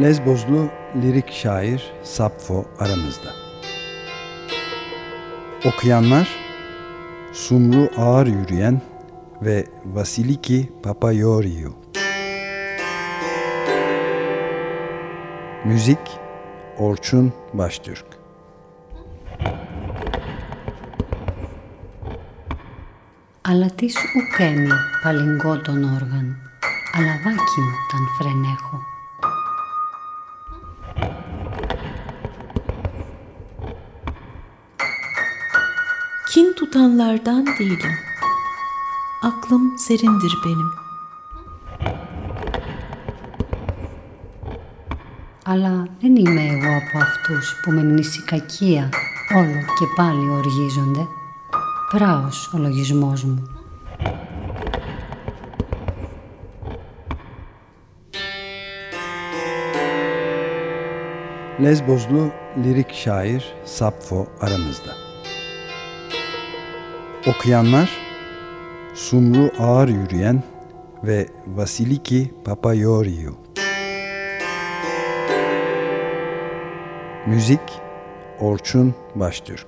Lezbozlu lirik şair Sapfo aramızda. Okuyanlar Sumru Ağır Yürüyen ve Vasiliki Papayoriou. Müzik Orçun Baştürk. Αλλά τι σου ουκέμι παλιγκό τον όργαν, αλλά βάκι μου ταν φρενέχω. Kin tutanlardan değilim. Aklım serindir benim. Αλλά δεν είμαι εγώ από αυτούς που με μνήση κακία όλο και πάλι οργίζονται. Πράος ο λογισμός μου. Lezbozlu lirik şair Sapfo aramızda. Okuyanlar Sumru Ağır Yürüyen ve Vasiliki Papayoriou. Müzik Orçun Baştürk.